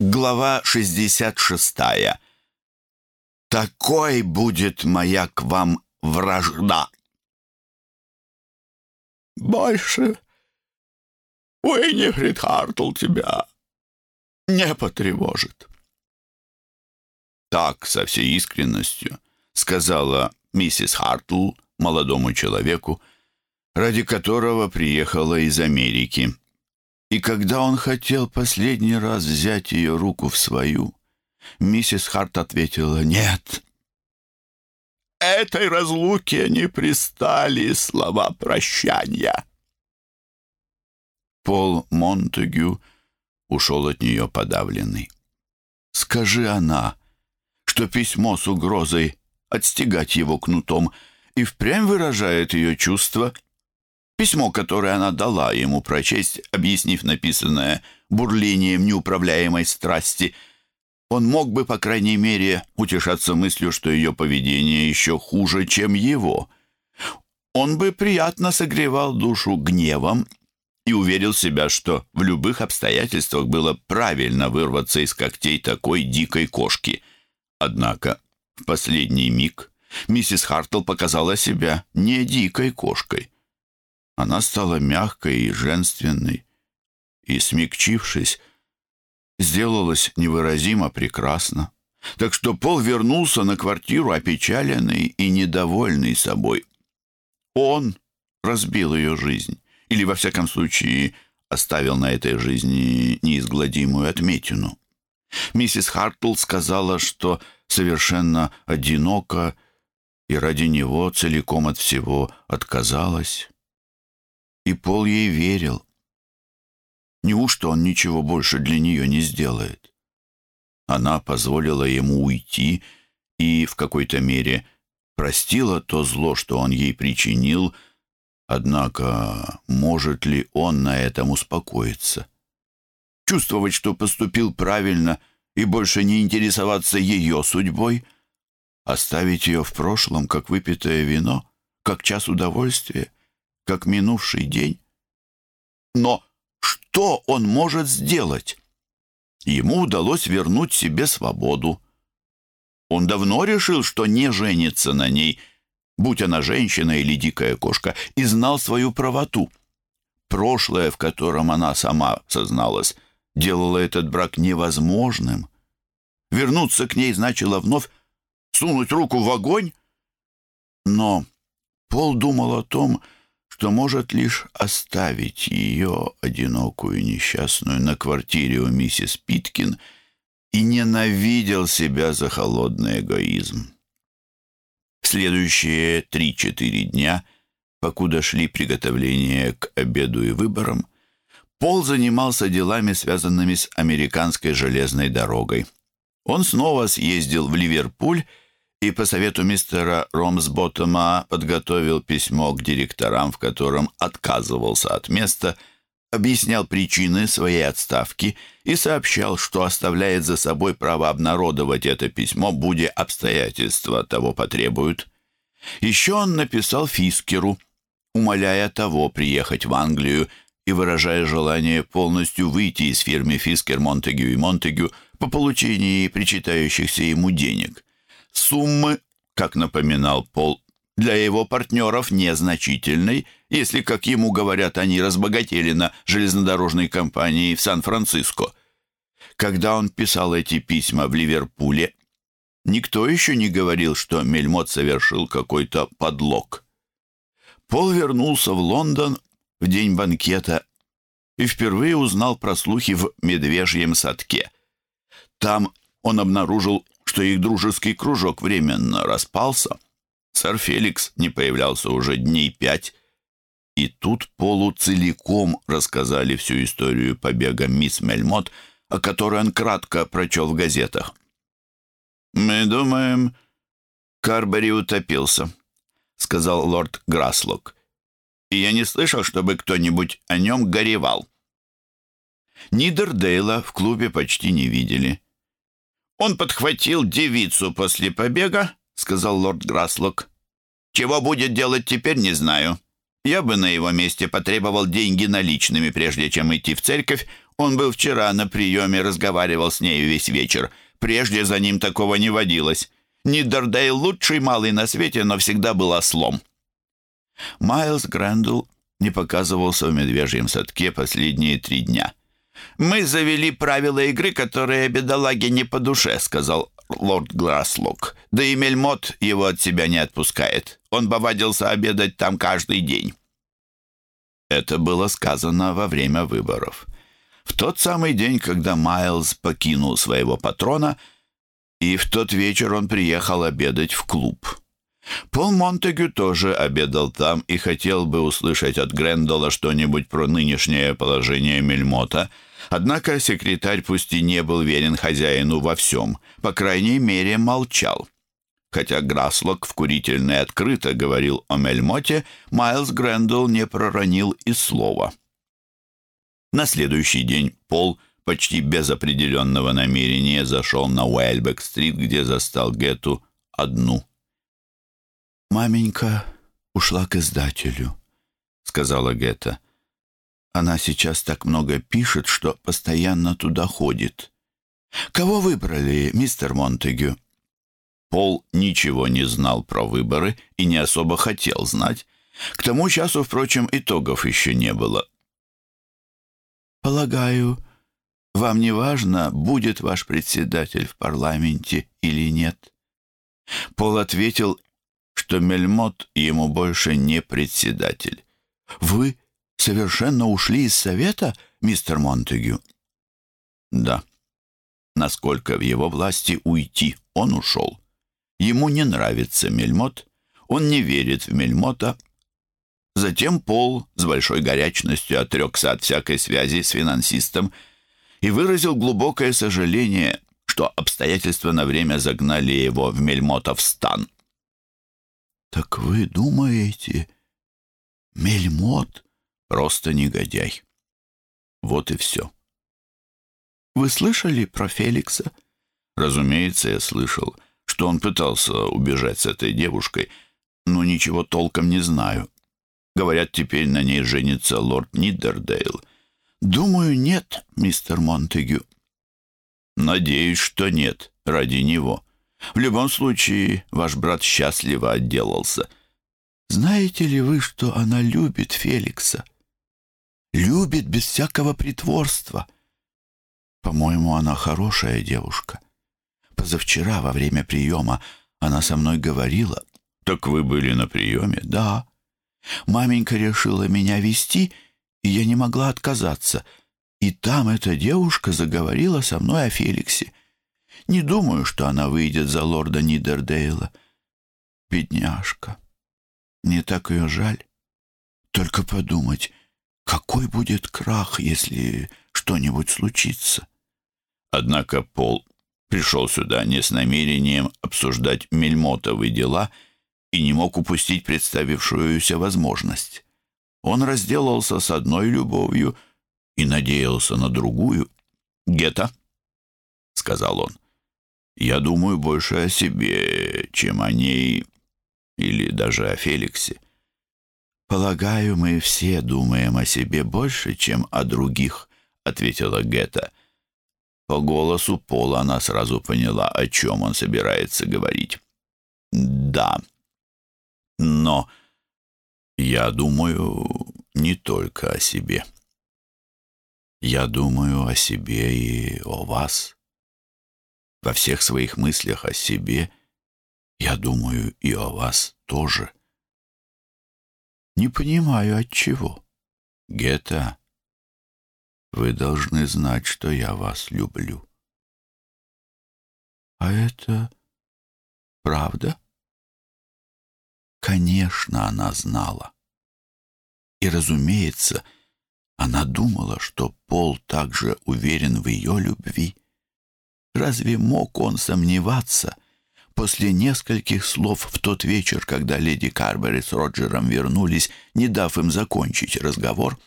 Глава 66. Такой будет моя к вам вражда. Больше Уиннифрид Хартл тебя не потревожит. Так, со всей искренностью, сказала миссис Хартл молодому человеку, ради которого приехала из Америки. И когда он хотел последний раз взять ее руку в свою, миссис Харт ответила «Нет». Этой разлуке не пристали слова прощания. Пол Монтегю ушел от нее подавленный. Скажи она, что письмо с угрозой отстегать его кнутом и впрямь выражает ее чувства — Письмо, которое она дала ему прочесть, объяснив написанное бурлением неуправляемой страсти, он мог бы, по крайней мере, утешаться мыслью, что ее поведение еще хуже, чем его. Он бы приятно согревал душу гневом и уверил себя, что в любых обстоятельствах было правильно вырваться из когтей такой дикой кошки. Однако в последний миг миссис Хартл показала себя не дикой кошкой — она стала мягкой и женственной, и, смягчившись, сделалась невыразимо прекрасно. Так что Пол вернулся на квартиру опечаленный и недовольный собой. Он разбил ее жизнь, или, во всяком случае, оставил на этой жизни неизгладимую отметину. Миссис Хартл сказала, что совершенно одинока и ради него целиком от всего отказалась и Пол ей верил. Неужто он ничего больше для нее не сделает? Она позволила ему уйти и в какой-то мере простила то зло, что он ей причинил, однако может ли он на этом успокоиться? Чувствовать, что поступил правильно и больше не интересоваться ее судьбой? Оставить ее в прошлом, как выпитое вино, как час удовольствия? Как минувший день. Но что он может сделать? Ему удалось вернуть себе свободу. Он давно решил, что не женится на ней, будь она женщина или дикая кошка, и знал свою правоту. Прошлое, в котором она сама созналась, делало этот брак невозможным. Вернуться к ней значило вновь сунуть руку в огонь. Но Пол думал о том, что может лишь оставить ее, одинокую несчастную, на квартире у миссис Питкин и ненавидел себя за холодный эгоизм. Следующие три-четыре дня, покуда шли приготовления к обеду и выборам, Пол занимался делами, связанными с американской железной дорогой. Он снова съездил в Ливерпуль и по совету мистера Ромсботтома подготовил письмо к директорам, в котором отказывался от места, объяснял причины своей отставки и сообщал, что оставляет за собой право обнародовать это письмо, будь обстоятельства того потребуют. Еще он написал Фискеру, умоляя того приехать в Англию и выражая желание полностью выйти из фирмы Фискер, Монтегю и Монтегю по получении причитающихся ему денег. Суммы, как напоминал Пол, для его партнеров незначительной, если, как ему говорят, они разбогатели на железнодорожной компании в Сан-Франциско. Когда он писал эти письма в Ливерпуле, никто еще не говорил, что Мельмот совершил какой-то подлог. Пол вернулся в Лондон в день банкета и впервые узнал про слухи в Медвежьем садке. Там он обнаружил что их дружеский кружок временно распался. Сэр Феликс не появлялся уже дней пять, и тут Полу целиком рассказали всю историю побега мисс Мельмот, о которой он кратко прочел в газетах. «Мы думаем, Карбери утопился», — сказал лорд Граслок. «И я не слышал, чтобы кто-нибудь о нем горевал». Нидердейла в клубе почти не видели. «Он подхватил девицу после побега», — сказал лорд Граслок. «Чего будет делать теперь, не знаю. Я бы на его месте потребовал деньги наличными, прежде чем идти в церковь. Он был вчера на приеме, разговаривал с ней весь вечер. Прежде за ним такого не водилось. Нидердейл лучший малый на свете, но всегда был ослом. Майлз Грэндл не показывался в медвежьем садке последние три дня. «Мы завели правила игры, которые бедолаге не по душе», — сказал лорд Гласлок. «Да и Мельмот его от себя не отпускает. Он повадился обедать там каждый день». Это было сказано во время выборов. В тот самый день, когда Майлз покинул своего патрона, и в тот вечер он приехал обедать в клуб. Пол Монтегю тоже обедал там и хотел бы услышать от Грендола что-нибудь про нынешнее положение Мельмота, однако секретарь пусть и не был верен хозяину во всем, по крайней мере молчал. Хотя Граслок в курительной открыто говорил о Мельмоте, Майлз Грендол не проронил и слова. На следующий день Пол почти без определенного намерения зашел на Уэльбек-стрит, где застал Гету одну. «Маменька ушла к издателю», — сказала Гетта. «Она сейчас так много пишет, что постоянно туда ходит. Кого выбрали, мистер Монтегю?» Пол ничего не знал про выборы и не особо хотел знать. К тому часу, впрочем, итогов еще не было. «Полагаю, вам не важно, будет ваш председатель в парламенте или нет?» Пол ответил что Мельмот ему больше не председатель. «Вы совершенно ушли из совета, мистер Монтегю?» «Да. Насколько в его власти уйти, он ушел. Ему не нравится Мельмот, он не верит в Мельмота. Затем Пол с большой горячностью отрекся от всякой связи с финансистом и выразил глубокое сожаление, что обстоятельства на время загнали его в Мельмотов стан. «Так вы думаете, Мельмот просто негодяй?» Вот и все. «Вы слышали про Феликса?» «Разумеется, я слышал, что он пытался убежать с этой девушкой, но ничего толком не знаю. Говорят, теперь на ней женится лорд Нидердейл. Думаю, нет, мистер Монтегю». «Надеюсь, что нет, ради него». В любом случае, ваш брат счастливо отделался. Знаете ли вы, что она любит Феликса? Любит без всякого притворства. По-моему, она хорошая девушка. Позавчера, во время приема, она со мной говорила. «Так вы были на приеме?» «Да. Маменька решила меня вести, и я не могла отказаться. И там эта девушка заговорила со мной о Феликсе. Не думаю, что она выйдет за лорда Нидердейла. Бедняжка. Мне так ее жаль. Только подумать, какой будет крах, если что-нибудь случится. Однако Пол пришел сюда не с намерением обсуждать мельмотовые дела и не мог упустить представившуюся возможность. Он разделался с одной любовью и надеялся на другую. «Гетта», — сказал он, — я думаю больше о себе, чем о ней или даже о Феликсе. «Полагаю, мы все думаем о себе больше, чем о других», — ответила Гетта. По голосу Пола она сразу поняла, о чем он собирается говорить. «Да, но я думаю не только о себе. Я думаю о себе и о вас». Во всех своих мыслях о себе я думаю и о вас тоже. Не понимаю, от чего. Гета, вы должны знать, что я вас люблю. А это правда? Конечно, она знала. И, разумеется, она думала, что Пол также уверен в ее любви. Разве мог он сомневаться? После нескольких слов в тот вечер, когда леди Карбери с Роджером вернулись, не дав им закончить разговор,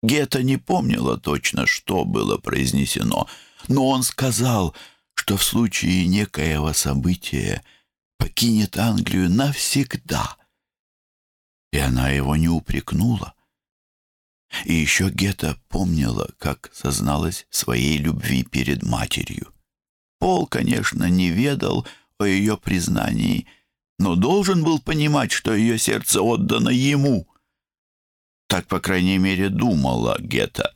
Гетта не помнила точно, что было произнесено, но он сказал, что в случае некоего события покинет Англию навсегда. И она его не упрекнула. И еще Гета помнила, как созналась своей любви перед матерью. Пол, конечно, не ведал о ее признании, но должен был понимать, что ее сердце отдано ему. Так, по крайней мере, думала Гета.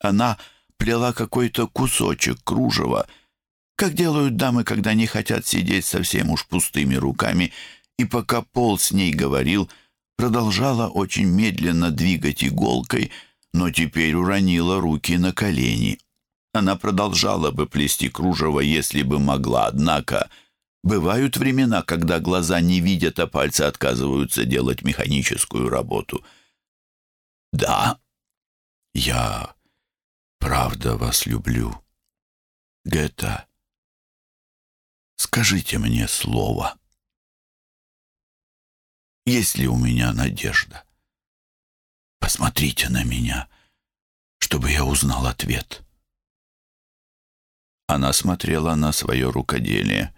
Она плела какой-то кусочек кружева, как делают дамы, когда не хотят сидеть совсем уж пустыми руками, и пока Пол с ней говорил, продолжала очень медленно двигать иголкой, но теперь уронила руки на колени. Она продолжала бы плести кружево, если бы могла, однако бывают времена, когда глаза не видят, а пальцы отказываются делать механическую работу. «Да, я правда вас люблю. Гетта, скажите мне слово. Есть ли у меня надежда? Посмотрите на меня, чтобы я узнал ответ». Она смотрела на свое рукоделие.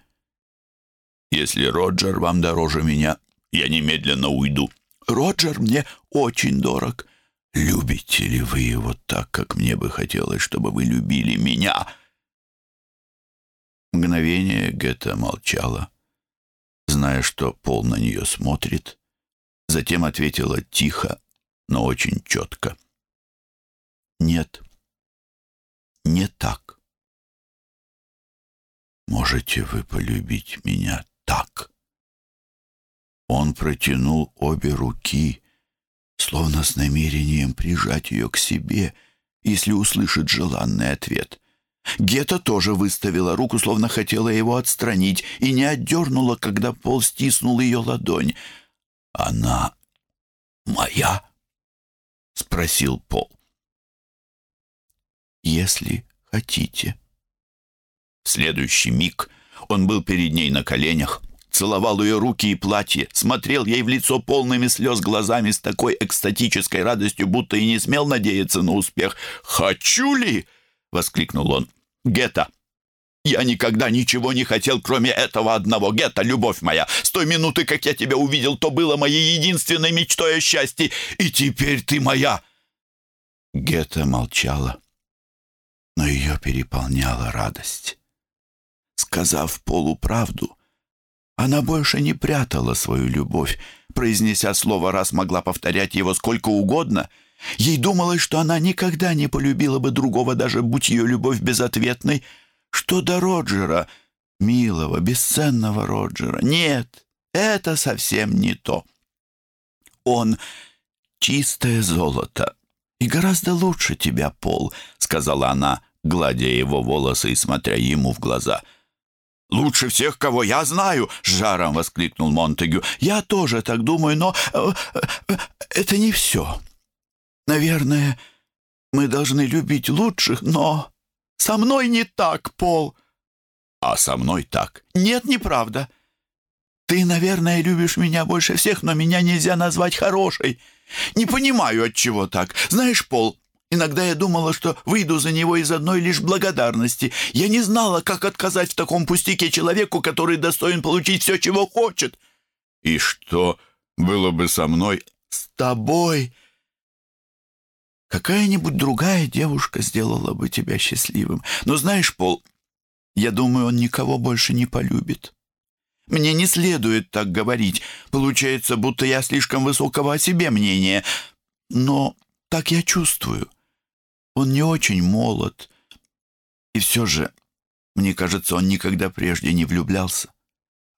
«Если Роджер вам дороже меня, я немедленно уйду. Роджер мне очень дорог. Любите ли вы его так, как мне бы хотелось, чтобы вы любили меня?» Мгновение Гетта молчала, зная, что Пол на нее смотрит. Затем ответила тихо, но очень четко. «Нет, не так. Можете вы полюбить меня так?» Он протянул обе руки, словно с намерением прижать ее к себе, если услышит желанный ответ. Гета тоже выставила руку, словно хотела его отстранить, и не отдернула, когда Пол стиснул ее ладонь. «Она моя?» — спросил Пол. «Если хотите». В следующий миг он был перед ней на коленях, целовал ее руки и платье, смотрел ей в лицо полными слез глазами с такой экстатической радостью, будто и не смел надеяться на успех. «Хочу ли?» — воскликнул он. «Гетта, я никогда ничего не хотел, кроме этого одного. Гетта, любовь моя, с той минуты, как я тебя увидел, то было моей единственной мечтой о счастье, и теперь ты моя!» Гетта молчала, но ее переполняла радость. Сказав полуправду, она больше не прятала свою любовь, произнеся слово раз могла повторять его сколько угодно. Ей думалось, что она никогда не полюбила бы другого, даже будь ее любовь безответной. Что до Роджера, милого, бесценного Роджера, нет, это совсем не то. Он чистое золото и гораздо лучше тебя, Пол, сказала она, гладя его волосы и смотря ему в глаза — «Лучше всех, кого я знаю!» — с жаром воскликнул Монтегю. «Я тоже так думаю, но э, э, это не все. Наверное, мы должны любить лучших, но со мной не так, Пол». «А со мной так?» «Нет, неправда. Ты, наверное, любишь меня больше всех, но меня нельзя назвать хорошей. Не понимаю, от чего так. Знаешь, Пол, Иногда я думала, что выйду за него из одной лишь благодарности. Я не знала, как отказать в таком пустяке человеку, который достоин получить все, чего хочет. И что было бы со мной? С тобой. Какая-нибудь другая девушка сделала бы тебя счастливым. Но знаешь, Пол, я думаю, он никого больше не полюбит. Мне не следует так говорить. Получается, будто я слишком высокого о себе мнения. Но так я чувствую. Он не очень молод. И все же, мне кажется, он никогда прежде не влюблялся.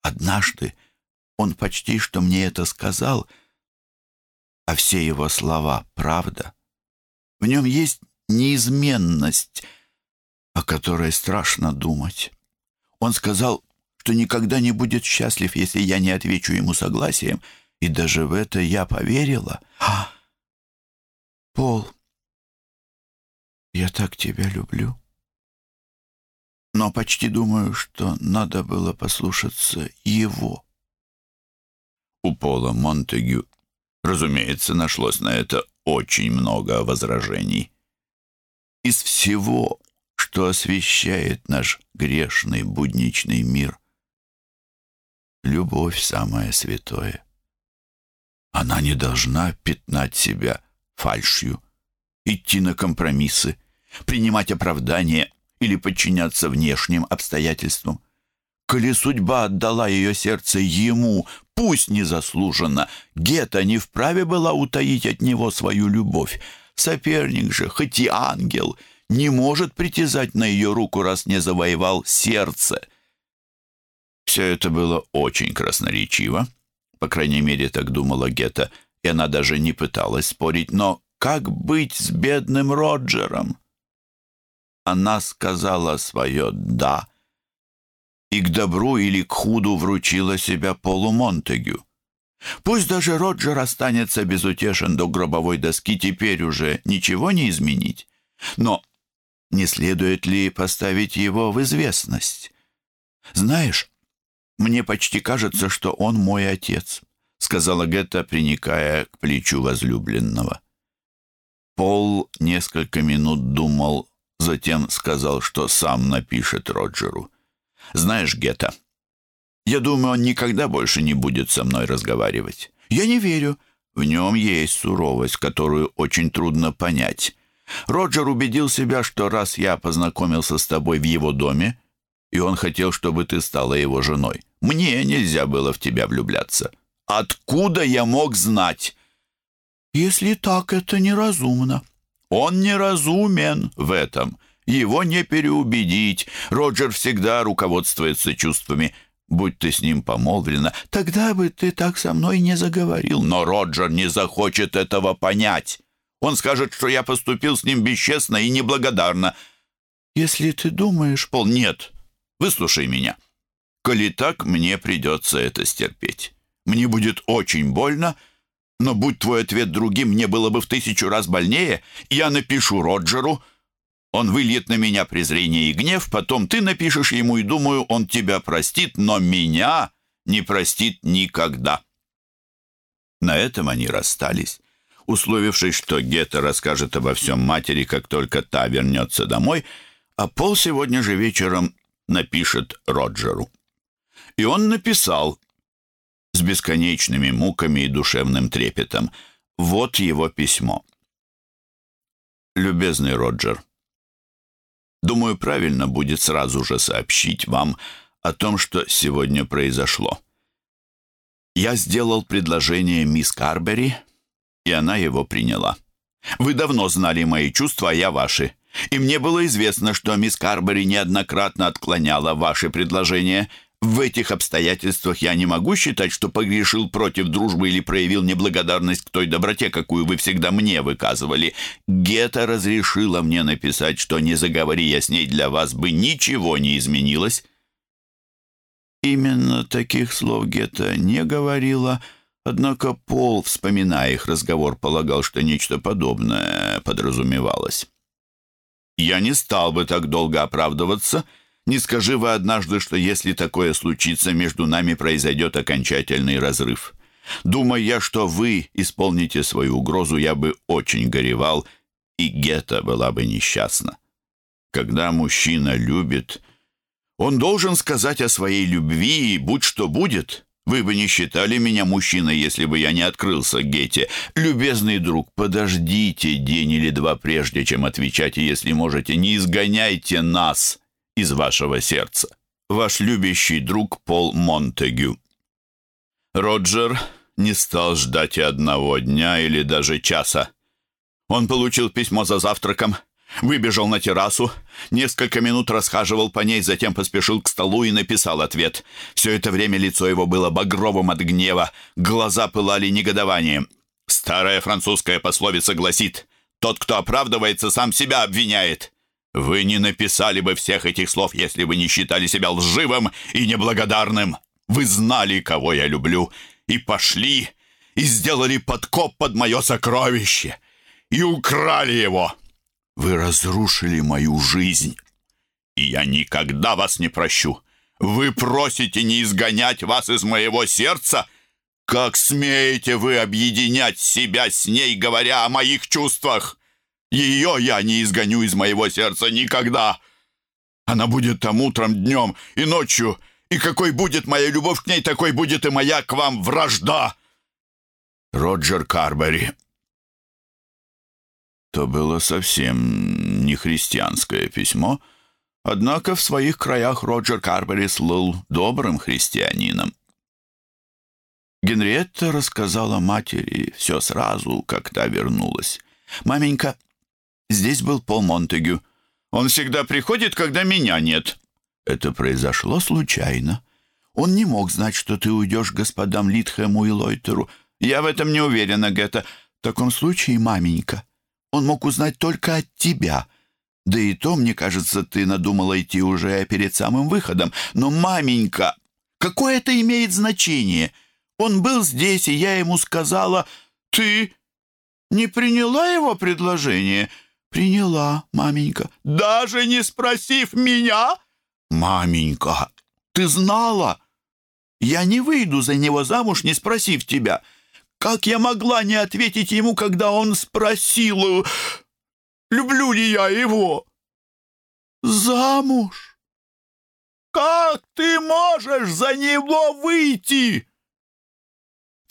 Однажды он почти что мне это сказал, а все его слова — правда. В нем есть неизменность, о которой страшно думать. Он сказал, что никогда не будет счастлив, если я не отвечу ему согласием, и даже в это я поверила. А, Пол, я так тебя люблю. Но почти думаю, что надо было послушаться его. У Пола Монтегю, разумеется, нашлось на это очень много возражений. Из всего, что освещает наш грешный будничный мир, любовь самое святое. Она не должна пятнать себя фальшью. идти на компромиссы, принимать оправдания или подчиняться внешним обстоятельствам. Коли судьба отдала ее сердце ему, пусть незаслуженно, Гета не вправе была утаить от него свою любовь. Соперник же, хоть и ангел, не может притязать на ее руку, раз не завоевал сердце. Все это было очень красноречиво. По крайней мере, так думала Гета, и она даже не пыталась спорить. Но как быть с бедным Роджером? Она сказала свое «да», и к добру или к худу вручила себя Полу Монтегю. Пусть даже Роджер останется безутешен до гробовой доски, теперь уже ничего не изменить. Но не следует ли поставить его в известность? Знаешь, мне почти кажется, что он мой отец, сказала Гетта, приникая к плечу возлюбленного. Пол несколько минут думал, затем сказал, что сам напишет Роджеру. Знаешь, Гетта, я думаю, он никогда больше не будет со мной разговаривать. Я не верю. В нем есть суровость, которую очень трудно понять. Роджер убедил себя, что раз я познакомился с тобой в его доме, и он хотел, чтобы ты стала его женой, мне нельзя было в тебя влюбляться. Откуда я мог знать? Если так, это неразумно. Он неразумен в этом. Его не переубедить. Роджер всегда руководствуется чувствами. Будь ты с ним помолвлена, тогда бы ты так со мной не заговорил. Но Роджер не захочет этого понять. Он скажет, что я поступил с ним бесчестно и неблагодарно. Если ты думаешь, Пол, нет, выслушай меня. Коли так, мне придется это стерпеть. Мне будет очень больно, но будь твой ответ другим, мне было бы в тысячу раз больнее. Я напишу Роджеру, он выльет на меня презрение и гнев, потом ты напишешь ему, и думаю, он тебя простит, но меня не простит никогда». На этом они расстались, условившись, что Гетта расскажет обо всем матери, как только та вернется домой, а Пол сегодня же вечером напишет Роджеру. И он написал с бесконечными муками и душевным трепетом. Вот его письмо. «Любезный Роджер, Думаю, правильно будет сразу же сообщить вам о том, что сегодня произошло. Я сделал предложение мисс Карбери, и она его приняла. Вы давно знали мои чувства, а я ваши. И мне было известно, что мисс Карбери неоднократно отклоняла ваши предложения – в этих обстоятельствах я не могу считать, что погрешил против дружбы или проявил неблагодарность к той доброте, какую вы всегда мне выказывали. Гета разрешила мне написать, что не заговори я с ней для вас бы ничего не изменилось. Именно таких слов Гета не говорила, однако Пол, вспоминая их разговор, полагал, что нечто подобное подразумевалось. «Я не стал бы так долго оправдываться», не скажи вы однажды, что если такое случится, между нами произойдет окончательный разрыв. Думаю я, что вы исполните свою угрозу, я бы очень горевал, и Гета была бы несчастна. Когда мужчина любит, он должен сказать о своей любви, и будь что будет. Вы бы не считали меня мужчиной, если бы я не открылся Гете. Любезный друг, подождите день или два прежде, чем отвечать, и если можете, не изгоняйте нас из вашего сердца. Ваш любящий друг Пол Монтегю. Роджер не стал ждать и одного дня или даже часа. Он получил письмо за завтраком, выбежал на террасу, несколько минут расхаживал по ней, затем поспешил к столу и написал ответ. Все это время лицо его было багровым от гнева, глаза пылали негодованием. Старая французская пословица гласит «Тот, кто оправдывается, сам себя обвиняет». Вы не написали бы всех этих слов, если бы не считали себя лживым и неблагодарным. Вы знали, кого я люблю, и пошли, и сделали подкоп под мое сокровище, и украли его. Вы разрушили мою жизнь, и я никогда вас не прощу. Вы просите не изгонять вас из моего сердца? Как смеете вы объединять себя с ней, говоря о моих чувствах? Ее я не изгоню из моего сердца никогда. Она будет там утром, днем и ночью, и какой будет моя любовь к ней, такой будет и моя к вам вражда. Роджер Карбери. То было совсем не христианское письмо, однако в своих краях Роджер Карбери слыл добрым христианином. Генриетта рассказала матери все сразу, как та вернулась. «Маменька, здесь был Пол Монтегю. Он всегда приходит, когда меня нет». «Это произошло случайно. Он не мог знать, что ты уйдешь господам Литхему и Лойтеру. Я в этом не уверена, Гетта. В таком случае, маменька, он мог узнать только от тебя. Да и то, мне кажется, ты надумала идти уже перед самым выходом. Но, маменька, какое это имеет значение?» Он был здесь, и я ему сказала, «Ты не приняла его предложение?» «Приняла, маменька». «Даже не спросив меня?» «Маменька, ты знала?» «Я не выйду за него замуж, не спросив тебя. Как я могла не ответить ему, когда он спросил, люблю ли я его?» «Замуж? Как ты можешь за него выйти?»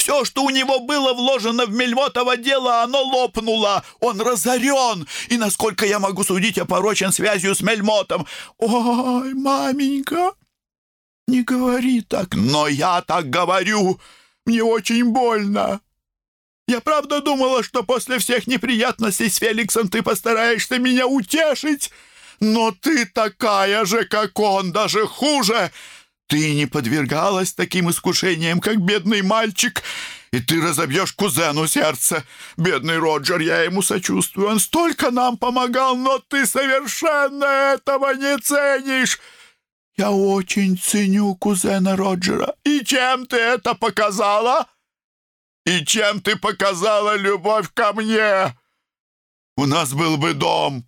Все, что у него было вложено в Мельмотово дело, оно лопнуло. Он разорен, и, насколько я могу судить, опорочен связью с Мельмотом. Ой, маменька, не говори так. Но я так говорю. Мне очень больно. Я правда думала, что после всех неприятностей с Феликсом ты постараешься меня утешить. Но ты такая же, как он, даже хуже. Ты не подвергалась таким искушениям, как бедный мальчик, и ты разобьешь кузену сердце. Бедный Роджер, я ему сочувствую, он столько нам помогал, но ты совершенно этого не ценишь. Я очень ценю кузена Роджера. И чем ты это показала? И чем ты показала любовь ко мне? У нас был бы дом.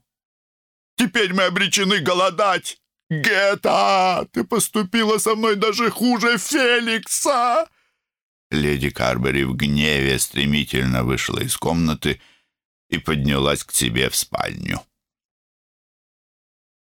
Теперь мы обречены голодать. «Гетта, ты поступила со мной даже хуже Феликса!» Леди Карбери в гневе стремительно вышла из комнаты и поднялась к себе в спальню.